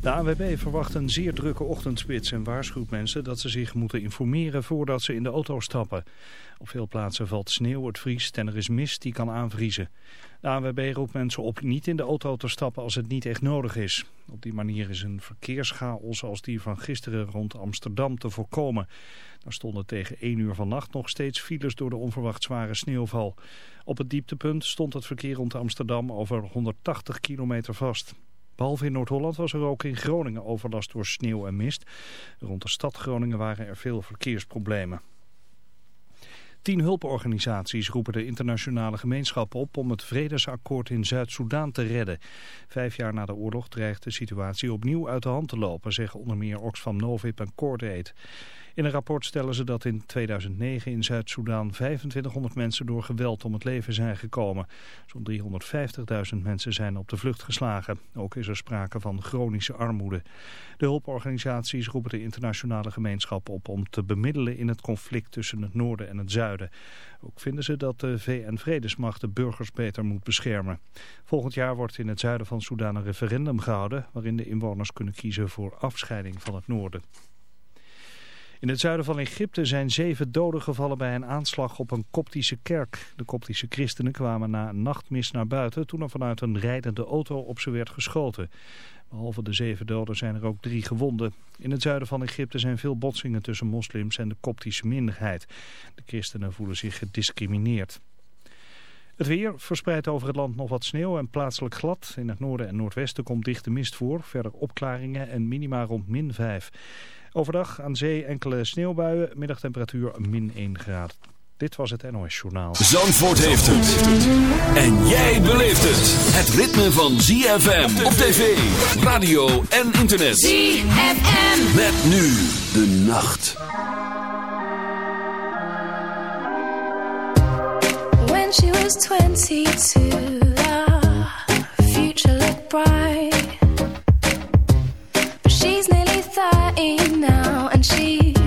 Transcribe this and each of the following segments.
De ANWB verwacht een zeer drukke ochtendspits en waarschuwt mensen dat ze zich moeten informeren voordat ze in de auto stappen. Op veel plaatsen valt sneeuw, het vriest en er is mist die kan aanvriezen. De ANWB roept mensen op niet in de auto te stappen als het niet echt nodig is. Op die manier is een verkeerschaos zoals die van gisteren rond Amsterdam te voorkomen. Daar stonden tegen 1 uur vannacht nog steeds files door de onverwacht zware sneeuwval. Op het dieptepunt stond het verkeer rond Amsterdam over 180 kilometer vast. Behalve in Noord-Holland was er ook in Groningen overlast door sneeuw en mist. Rond de stad Groningen waren er veel verkeersproblemen. Tien hulporganisaties roepen de internationale gemeenschap op om het vredesakkoord in Zuid-Soedan te redden. Vijf jaar na de oorlog dreigt de situatie opnieuw uit de hand te lopen, zeggen onder meer Oxfam Novib en Cordate. In een rapport stellen ze dat in 2009 in Zuid-Soedan 2500 mensen door geweld om het leven zijn gekomen. Zo'n 350.000 mensen zijn op de vlucht geslagen. Ook is er sprake van chronische armoede. De hulporganisaties roepen de internationale gemeenschap op om te bemiddelen in het conflict tussen het noorden en het zuiden. Ook vinden ze dat de VN-vredesmacht de burgers beter moet beschermen. Volgend jaar wordt in het zuiden van Soedan een referendum gehouden... waarin de inwoners kunnen kiezen voor afscheiding van het noorden. In het zuiden van Egypte zijn zeven doden gevallen bij een aanslag op een koptische kerk. De koptische christenen kwamen na een nachtmis naar buiten toen er vanuit een rijdende auto op ze werd geschoten. Behalve de zeven doden zijn er ook drie gewonden. In het zuiden van Egypte zijn veel botsingen tussen moslims en de koptische minderheid. De christenen voelen zich gediscrimineerd. Het weer verspreidt over het land nog wat sneeuw en plaatselijk glad. In het noorden en noordwesten komt dichte mist voor. Verder opklaringen en minima rond min 5. Overdag aan zee enkele sneeuwbuien, middagtemperatuur min 1 graad. Dit was het NOS Journaal. Zandvoort heeft het. En jij beleeft het. Het ritme van ZFM op tv, radio en internet. ZFM. Met nu de nacht. When she was 22, the future looked bright. in now, and she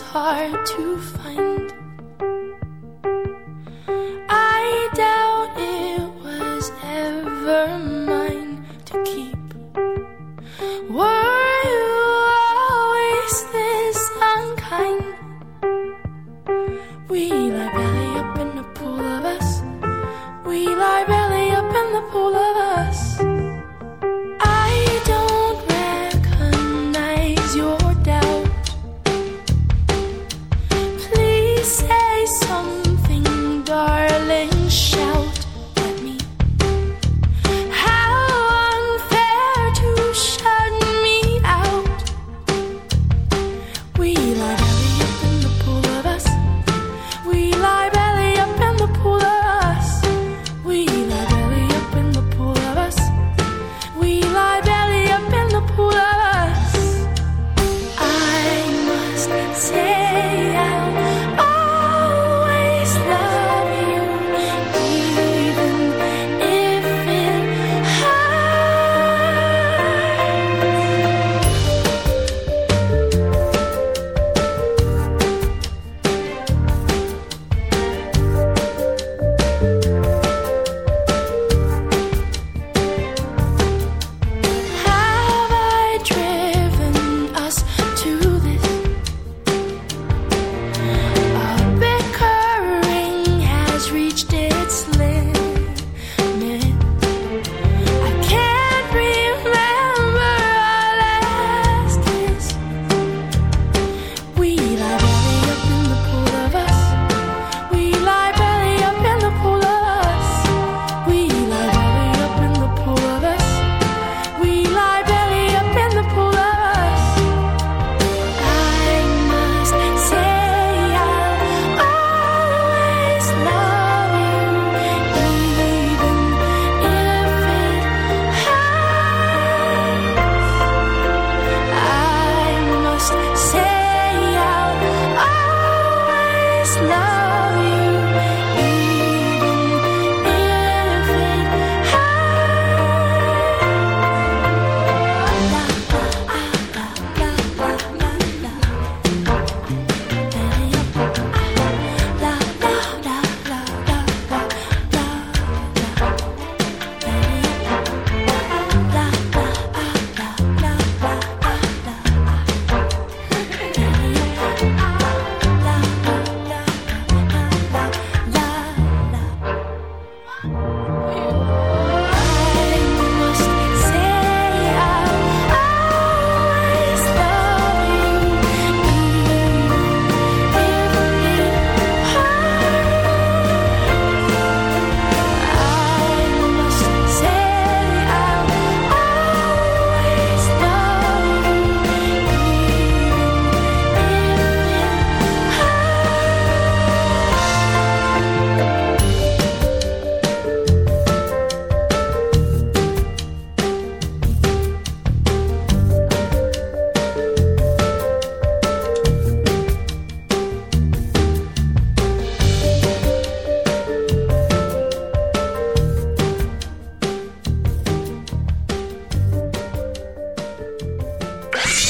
hard to find.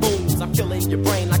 I'm killing your brain like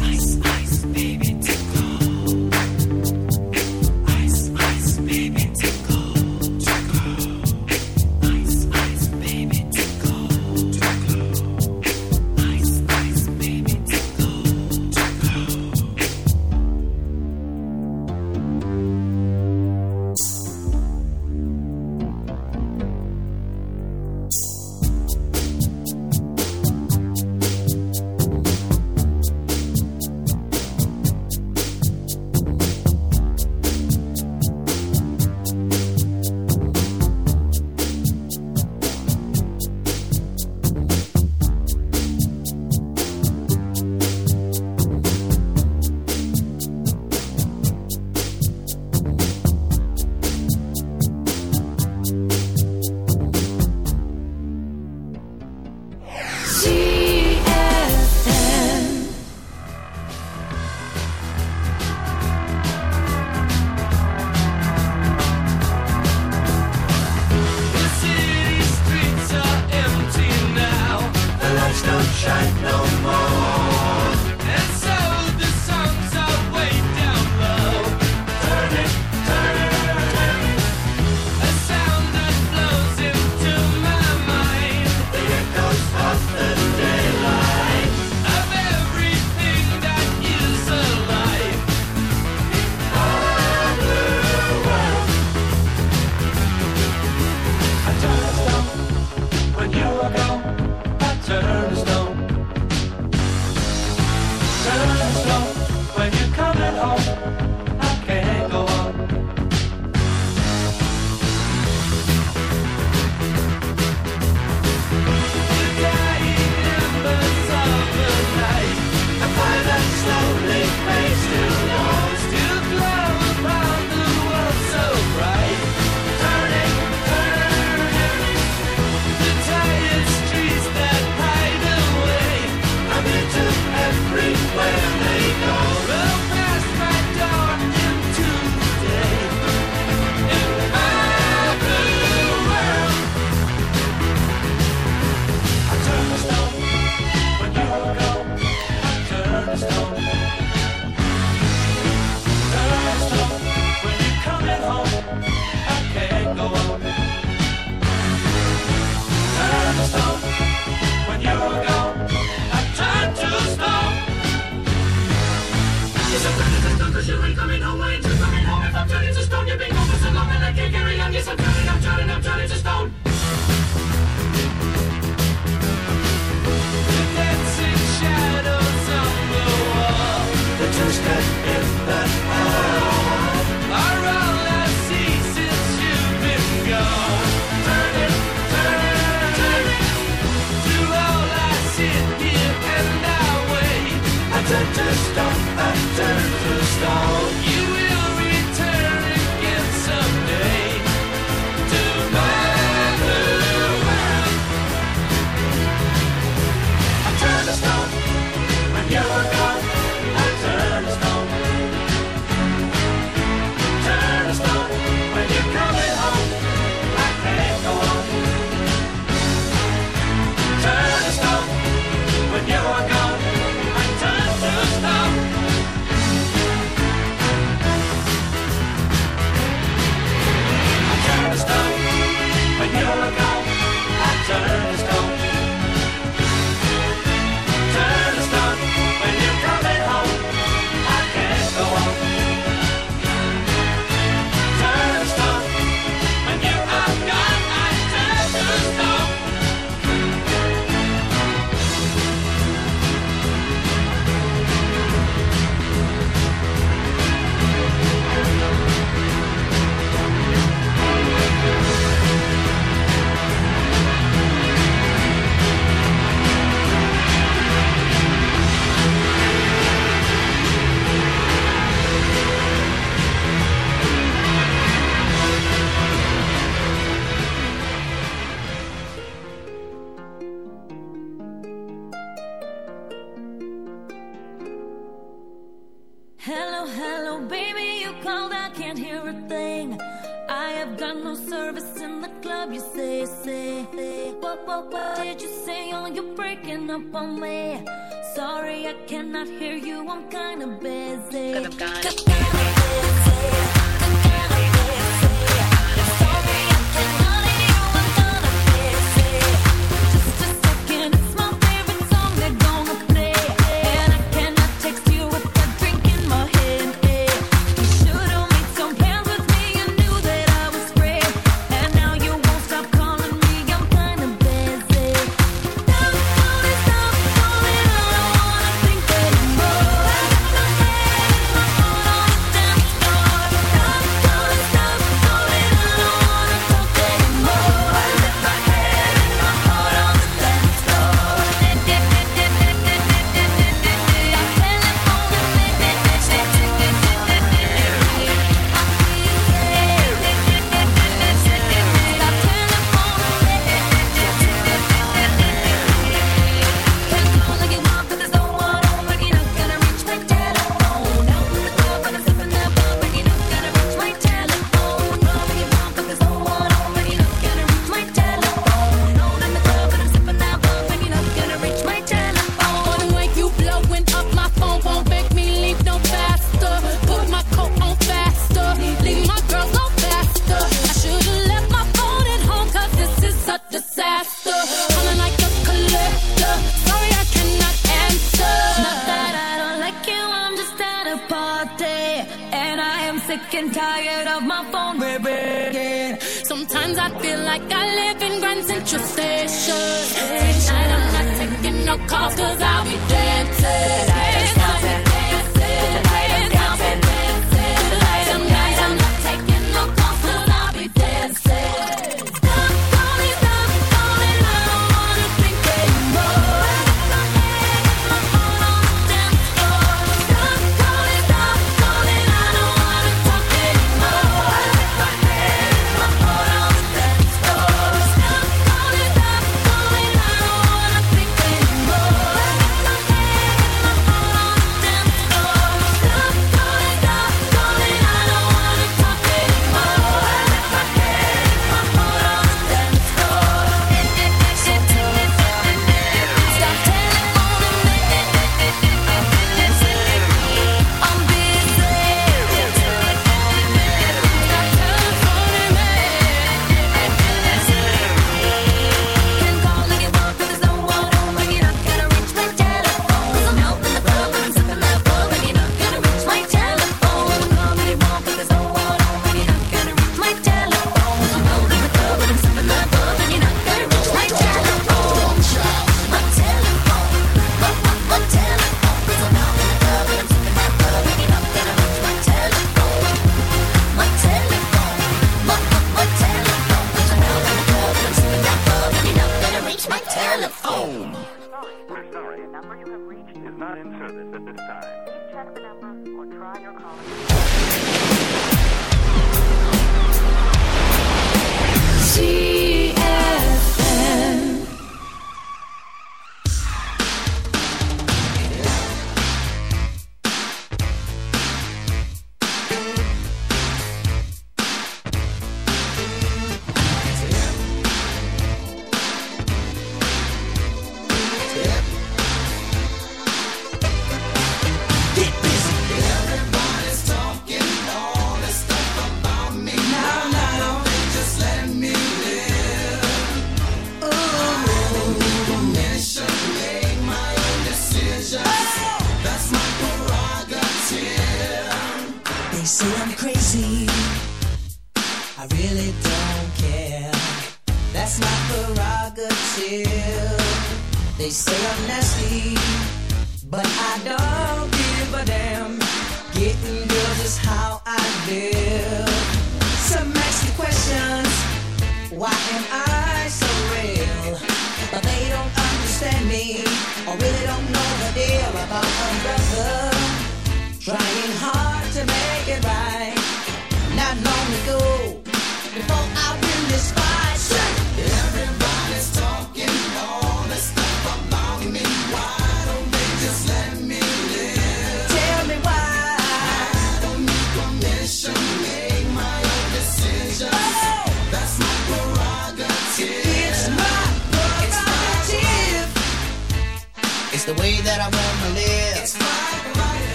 cannot hear you, I'm kinda busy. Cause I'm kinda busy.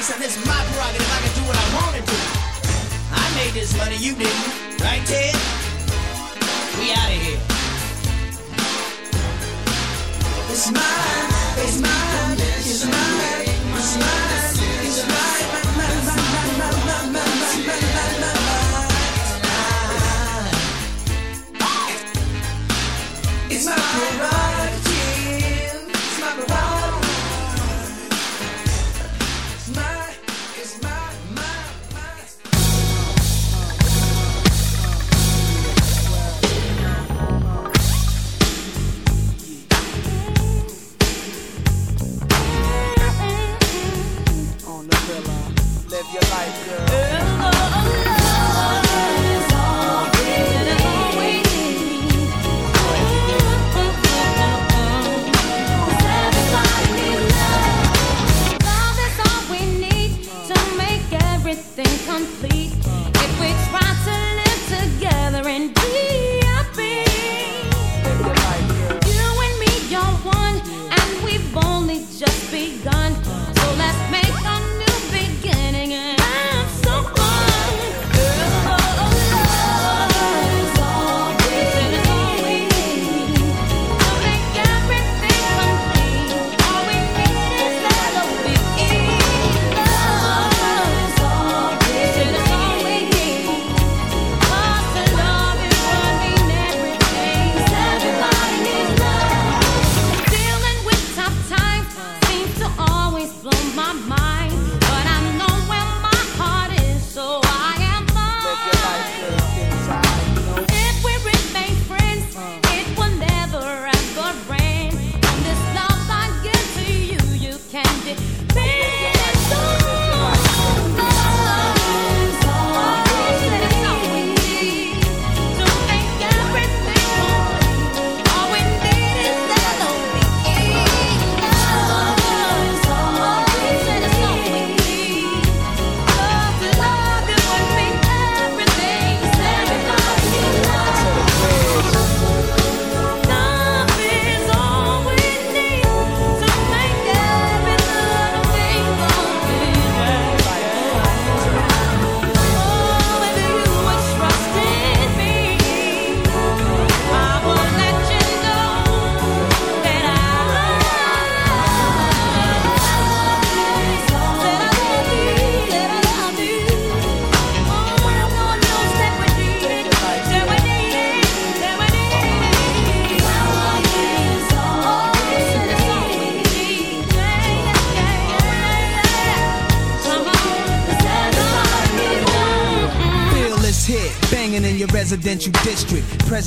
place, and it's my prerogative. I can do what I want to do. I made this money, you didn't. Right, Ted? We out of here. It's mine, it's mine.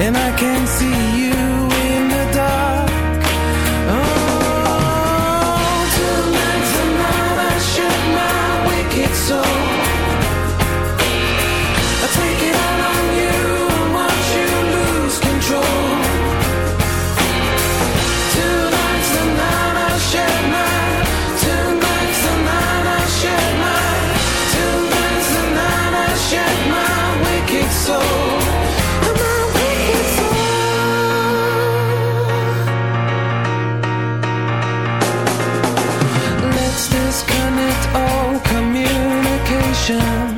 And I can see you ocean.